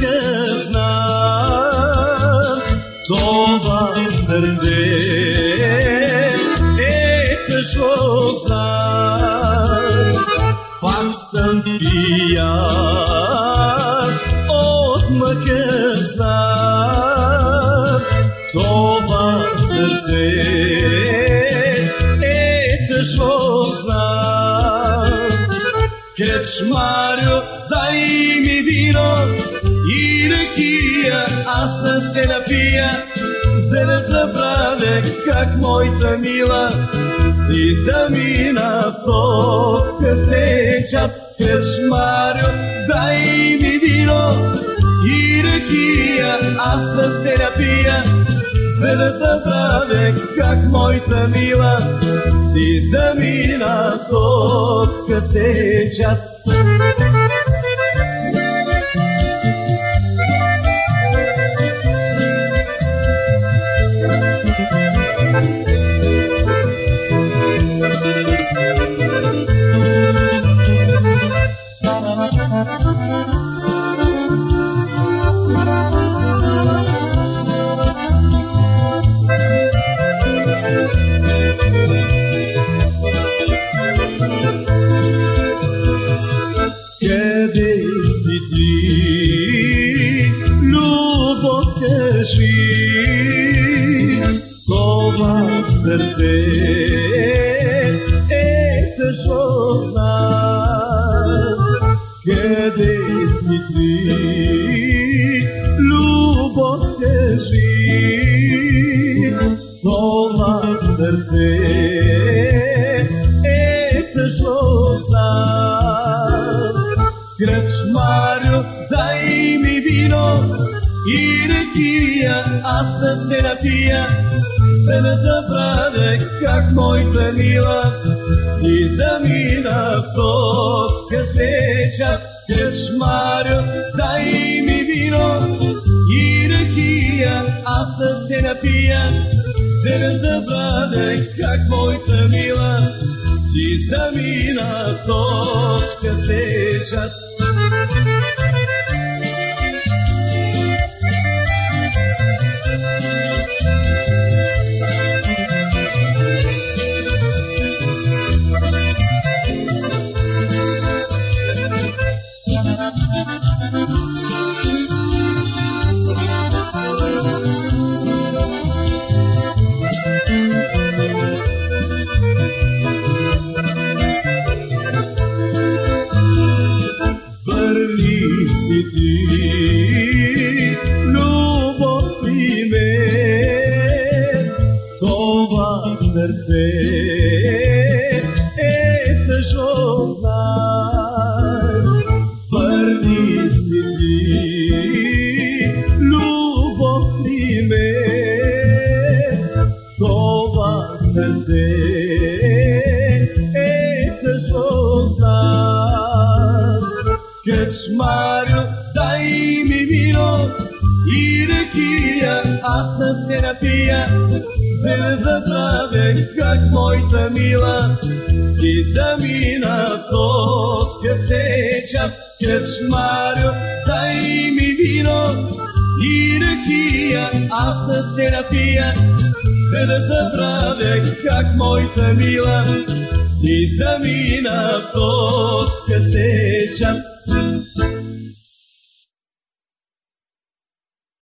ne znam To vam srce E teško znam Pak sam pijan Odmah znam To vam srce E teško znam Kreć Mario, daj mi vino и ракия, аз да се напия, за да забравя как моята мила си замина в късен час. Кръчмарю, дай ми вино и ракия, аз да се напия, за да забравя как моята мила си замина в късен час. srce. Ete žona Kiedy si ti Ljubav teži Toma srce E Ete žona Krečmaru daj mi vino I rekija, a se napija. Семета праде, как моята мила, си замина в тоска сеча. Кръчмарю, дай ми вино и ракия, аз да се напия. Семета праде, как моята мила, си замина в тоска сеча. vez é de jornar Perdiz-me no bom primeiro Tova fazer e te jornar Que desmaro daí me virou Ir aqui a terceira pia se zaprave kak mojta mila si za mina to ske sećas keš mario daj mi vino i rekija asta se napija se da zaprave kak mojta mila si za mina to ske sećas